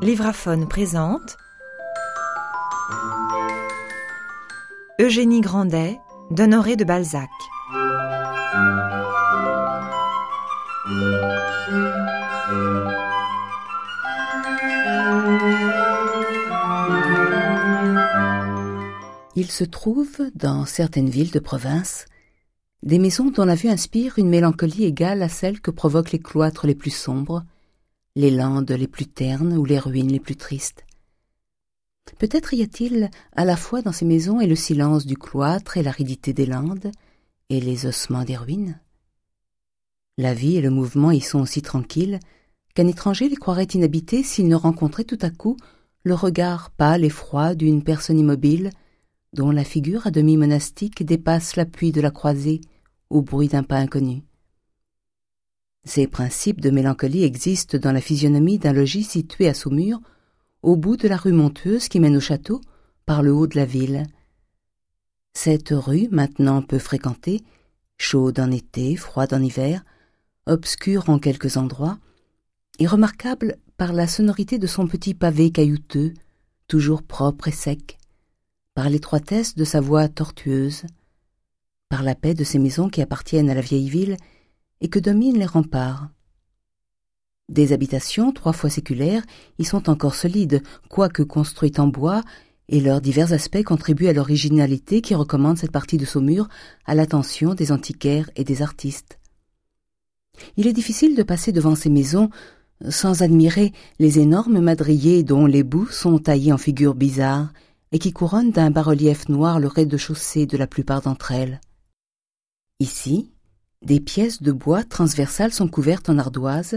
Livraphone présente Eugénie Grandet d'Honoré de Balzac. Il se trouve, dans certaines villes de province, des maisons dont la vue inspire une mélancolie égale à celle que provoquent les cloîtres les plus sombres, les landes les plus ternes ou les ruines les plus tristes. Peut-être y a-t-il à la fois dans ces maisons et le silence du cloître et l'aridité des landes et les ossements des ruines. La vie et le mouvement y sont aussi tranquilles qu'un étranger les croirait inhabitées s'il ne rencontrait tout à coup le regard pâle et froid d'une personne immobile dont la figure à demi monastique dépasse l'appui de la croisée au bruit d'un pas inconnu. Ces principes de mélancolie existent dans la physionomie d'un logis situé à Saumur, au bout de la rue Montueuse qui mène au château, par le haut de la ville. Cette rue, maintenant peu fréquentée, chaude en été, froide en hiver, obscure en quelques endroits, est remarquable par la sonorité de son petit pavé caillouteux, toujours propre et sec, par l'étroitesse de sa voie tortueuse, par la paix de ces maisons qui appartiennent à la vieille ville et que dominent les remparts. Des habitations trois fois séculaires y sont encore solides, quoique construites en bois, et leurs divers aspects contribuent à l'originalité qui recommande cette partie de Saumur à l'attention des antiquaires et des artistes. Il est difficile de passer devant ces maisons sans admirer les énormes madriers dont les bouts sont taillés en figures bizarres et qui couronnent d'un bas-relief noir le rez-de-chaussée de la plupart d'entre elles. Ici, des pièces de bois transversales sont couvertes en ardoise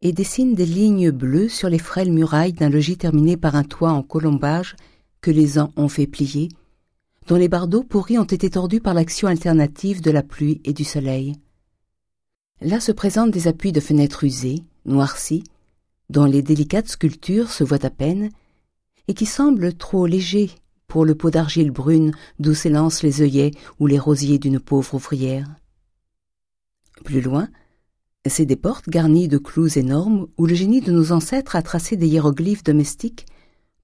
et dessinent des lignes bleues sur les frêles murailles d'un logis terminé par un toit en colombage que les ans ont fait plier, dont les bardeaux pourris ont été tordus par l'action alternative de la pluie et du soleil. Là se présentent des appuis de fenêtres usées, noircies, dont les délicates sculptures se voient à peine, et qui semblent trop légers pour le pot d'argile brune d'où s'élancent les œillets ou les rosiers d'une pauvre ouvrière. Plus loin, c'est des portes garnies de clous énormes où le génie de nos ancêtres a tracé des hiéroglyphes domestiques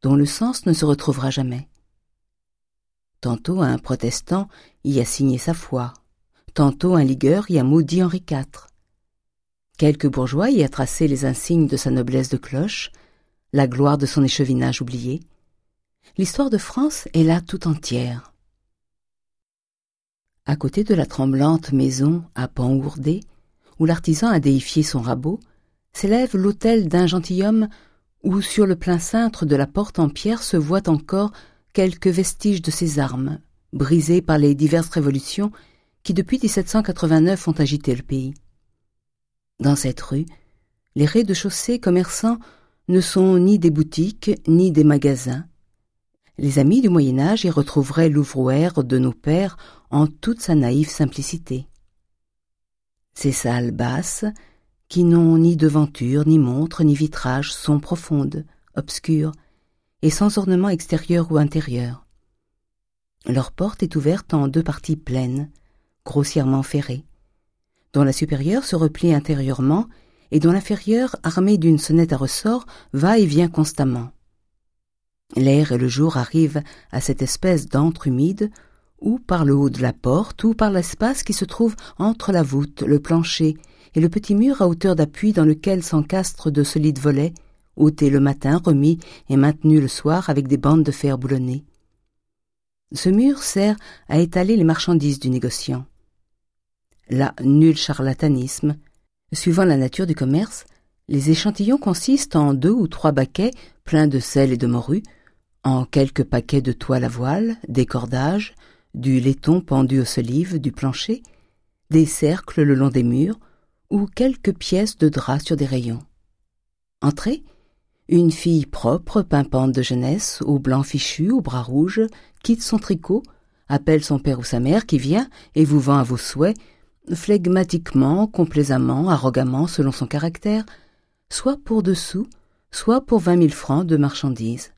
dont le sens ne se retrouvera jamais. Tantôt un protestant y a signé sa foi, tantôt un ligueur y a maudit Henri IV. Quelques bourgeois y a tracé les insignes de sa noblesse de cloche, la gloire de son échevinage oublié. L'histoire de France est là tout entière. À côté de la tremblante maison à pan ourdé, où l'artisan a déifié son rabot, s'élève l'autel d'un gentilhomme où, sur le plein cintre de la porte en pierre, se voient encore quelques vestiges de ses armes, brisées par les diverses révolutions qui, depuis 1789, ont agité le pays. Dans cette rue, les rez-de-chaussée commerçants ne sont ni des boutiques ni des magasins. Les amis du Moyen Âge y retrouveraient l'ouvrouère de nos pères en toute sa naïve simplicité. Ces salles basses, qui n'ont ni devanture, ni montre, ni vitrage, sont profondes, obscures, et sans ornement extérieur ou intérieur. Leur porte est ouverte en deux parties pleines, grossièrement ferrées, dont la supérieure se replie intérieurement et dont l'inférieur, armé d'une sonnette à ressort, va et vient constamment. L'air et le jour arrivent à cette espèce d'antre humide, ou par le haut de la porte, ou par l'espace qui se trouve entre la voûte, le plancher et le petit mur à hauteur d'appui dans lequel s'encastrent de solides volets, ôtés le matin, remis et maintenus le soir avec des bandes de fer boulonnées. Ce mur sert à étaler les marchandises du négociant. Là, nul charlatanisme, Suivant la nature du commerce, les échantillons consistent en deux ou trois baquets pleins de sel et de morue, en quelques paquets de toile à voile, des cordages, du laiton pendu aux solives du plancher, des cercles le long des murs, ou quelques pièces de drap sur des rayons. Entrée, une fille propre, pimpante de jeunesse, au blanc fichu, au bras rouge, quitte son tricot, appelle son père ou sa mère qui vient et vous vend à vos souhaits flegmatiquement, complaisamment, arrogamment selon son caractère, soit pour dessous, soit pour vingt mille francs de marchandises.